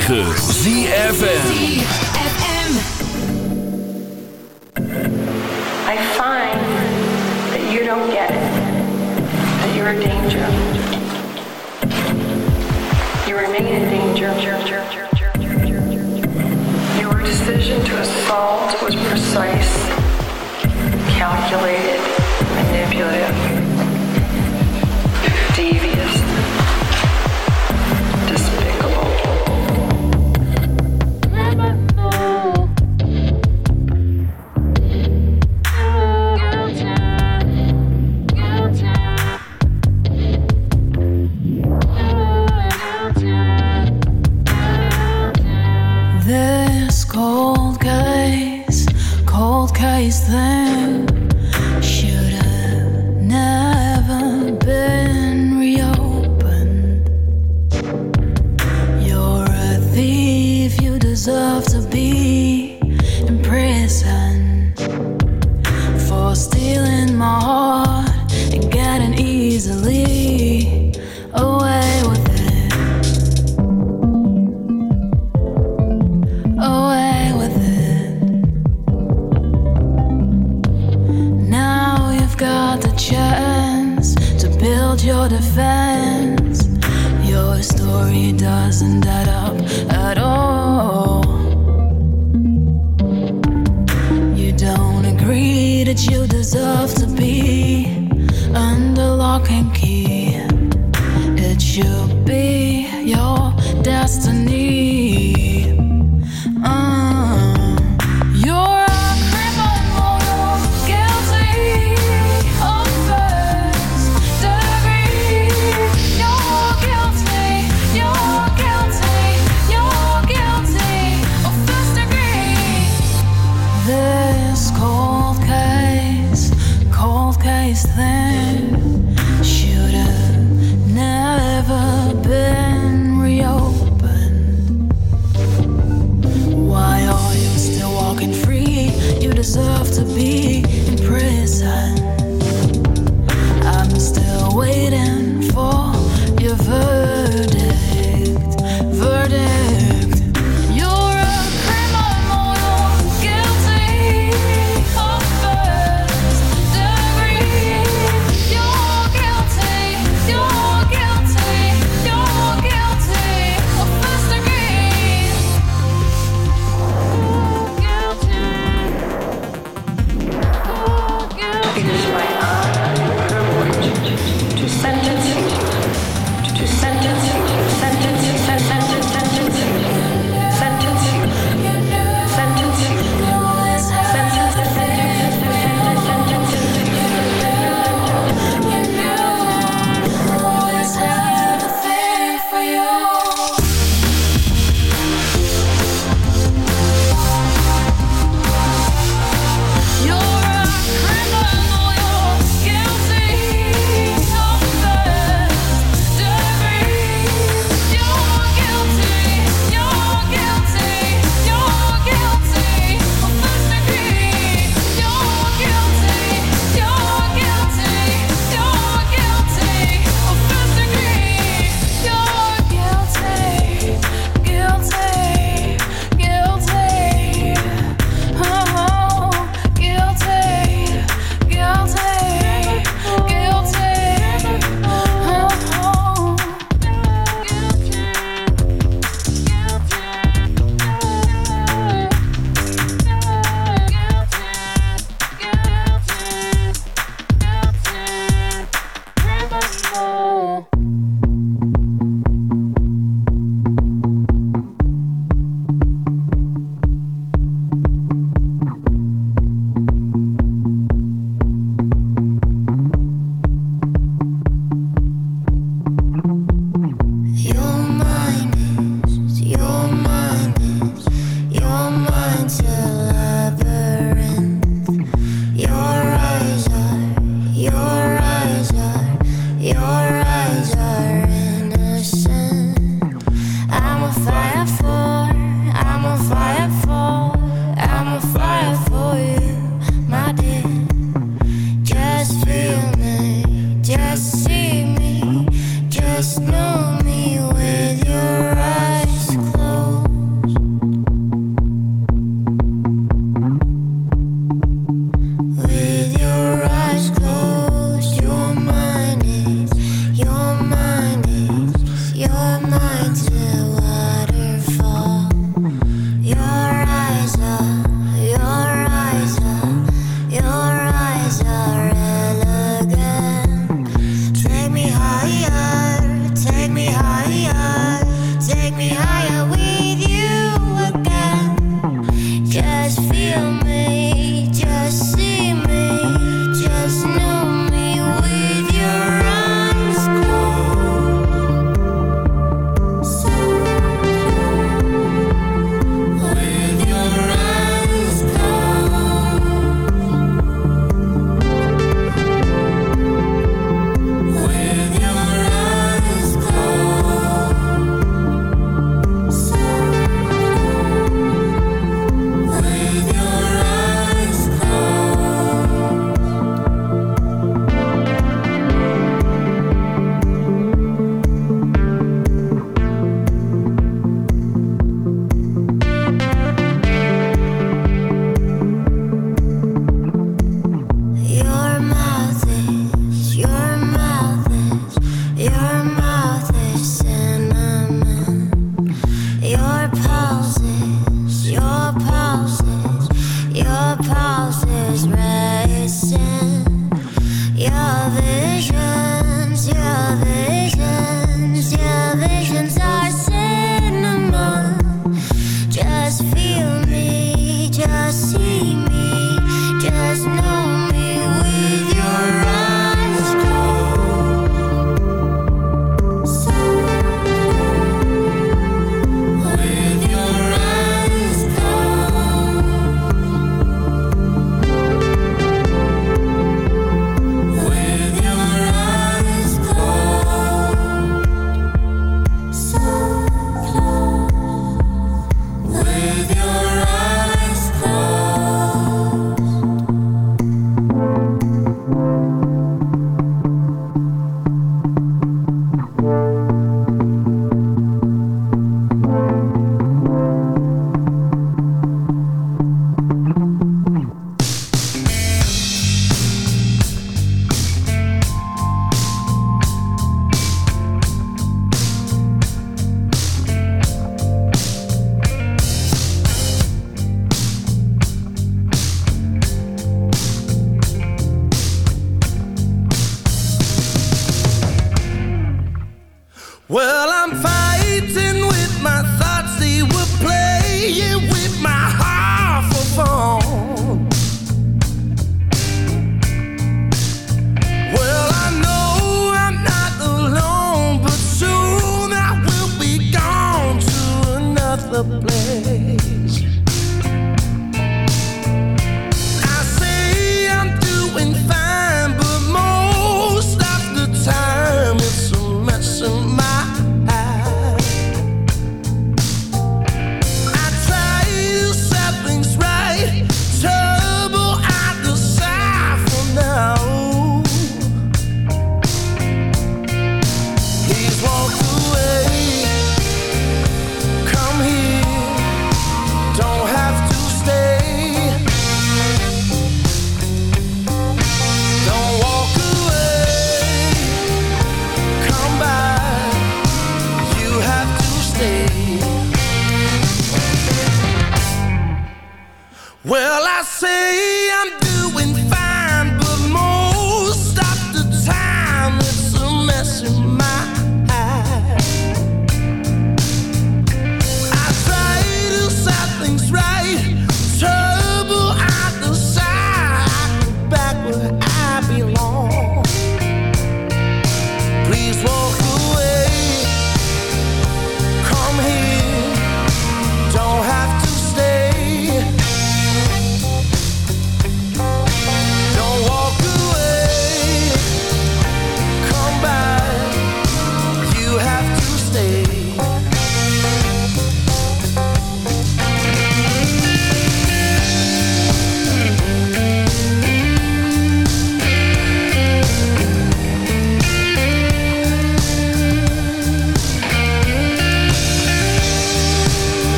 9.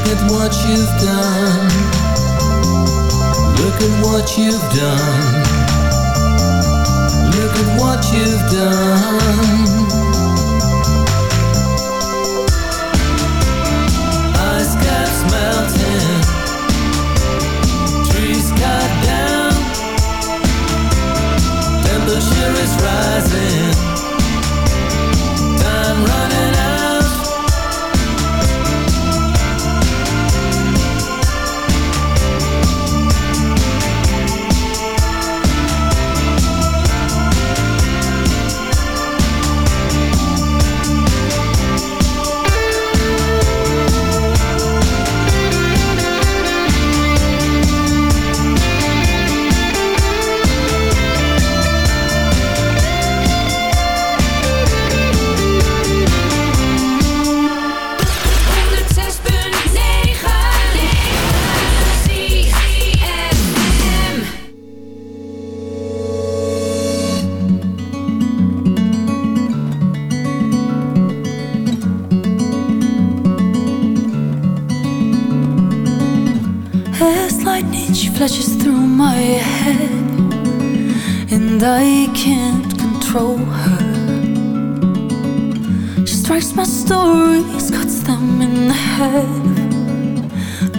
Look at what you've done. Look at what you've done. Look at what you've done. Ice caps melting. Trees cut down. Temperature is rising. control her. She strikes my stories, cuts them in the head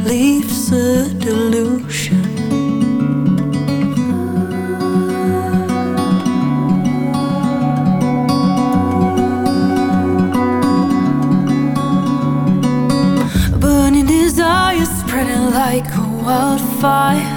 Leaves a delusion. Burning desire spreading like a wildfire.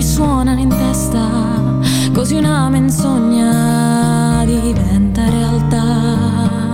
Risuonano in testa così una menzogna diventa realtà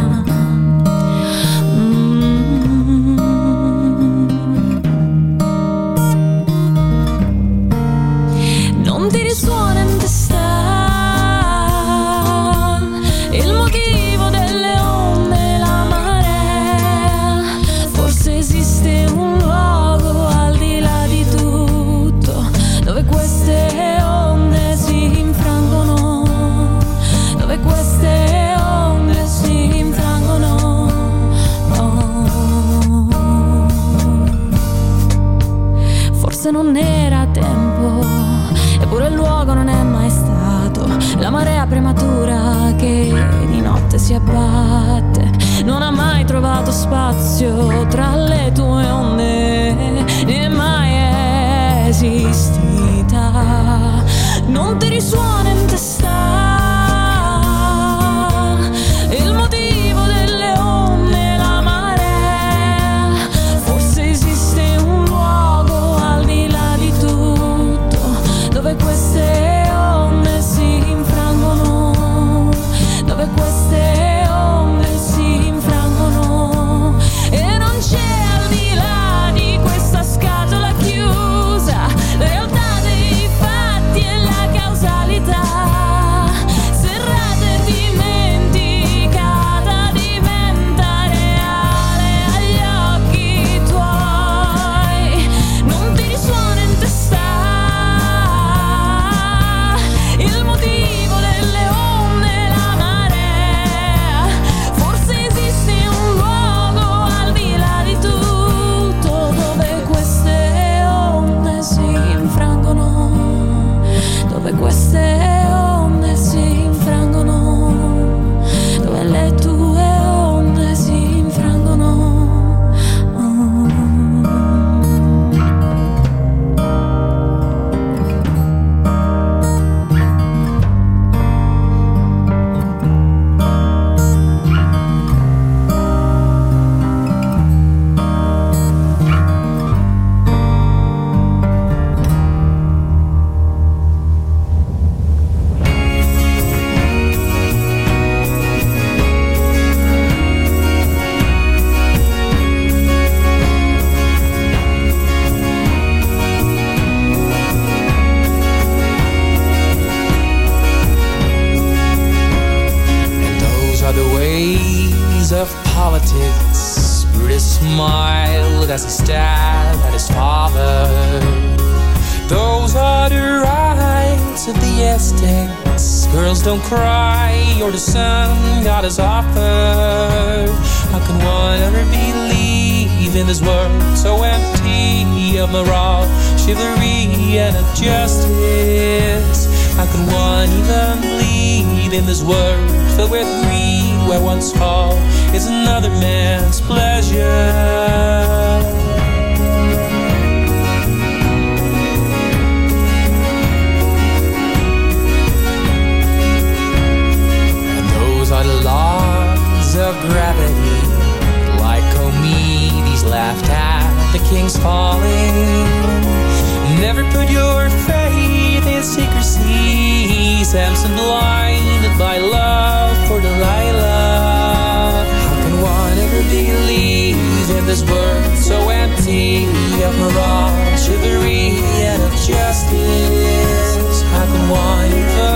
falling. Never put your faith in secrecy, Samson blinded by love for Delilah. How can one ever believe in this world so empty of morale, chivalry, and of justice? How can one ever